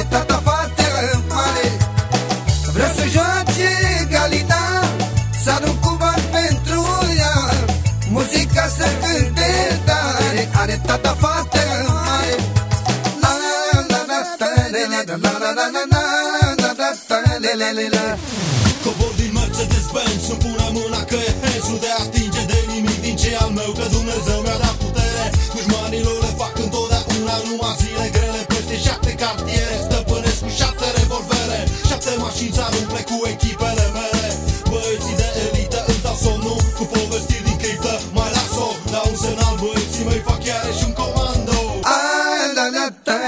mare, tata fată mare Vrea să joace galita Să arunc cu bani pentru ea Muzica să cânte tare Are tata fată mare La la la la la la la la la la la Cobor din Mercedes-Benz, îmi pune mâna că e hands Nu te atinge de nimic din ce al meu Că Dumnezeu mi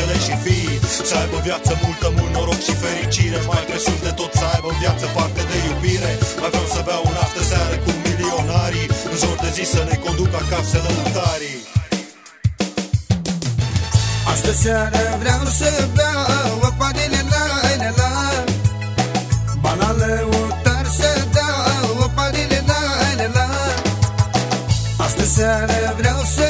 regele și fii Să aibă viață multă, mult noroc și fericire. Mai presus de tot să aibă viață parte de iubire. Mai vreau să beau un astă seară cu milionarii. În zor de zi să ne conduc acasă lăutarii. Astă seară vreau să beau o padele la la Banală utar să dau o padele la la. Astă seară vreau să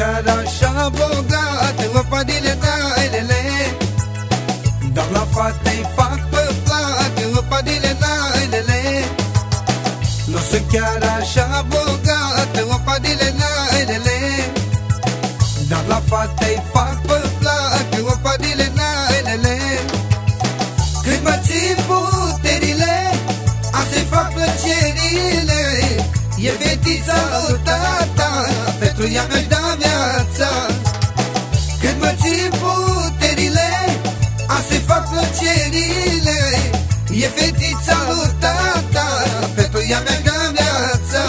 chiar așa bogat O padile dailele Dar la fate-i fac pe plac O padile dailele Nu sunt chiar așa bogat O padile dailele Dar la fate-i fac pe plac O padile dailele Când mă țin puterile Am să-i fac plăcerile. E fetița lui tata Pentru ea mi-aș da fetița lui tata Pentru ea mi-aș da viața.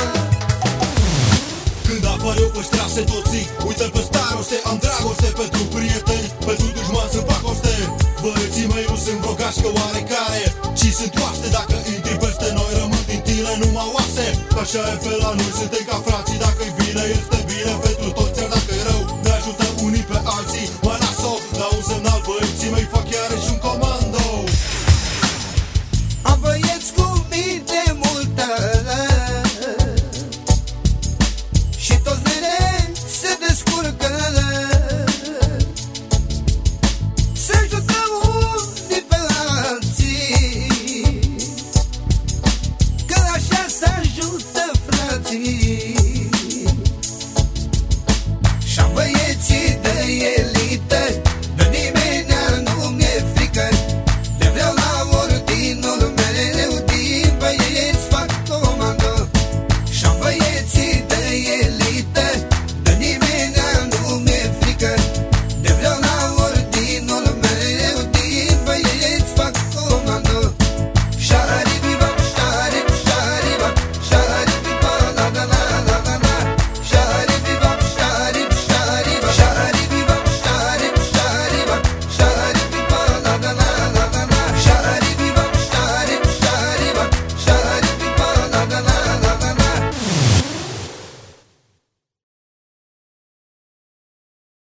Când apar eu pe strase toții Uită pe staroste, am dragoste Pentru prieteni, pentru dușmani sunt pacoste. Băieții mei nu sunt vreo gașcă oarecare Ci sunt oaste. Dacă intri peste noi Rămân din tine numai oase. Așa e pe la noi, suntem ca frații Dacă-i bine este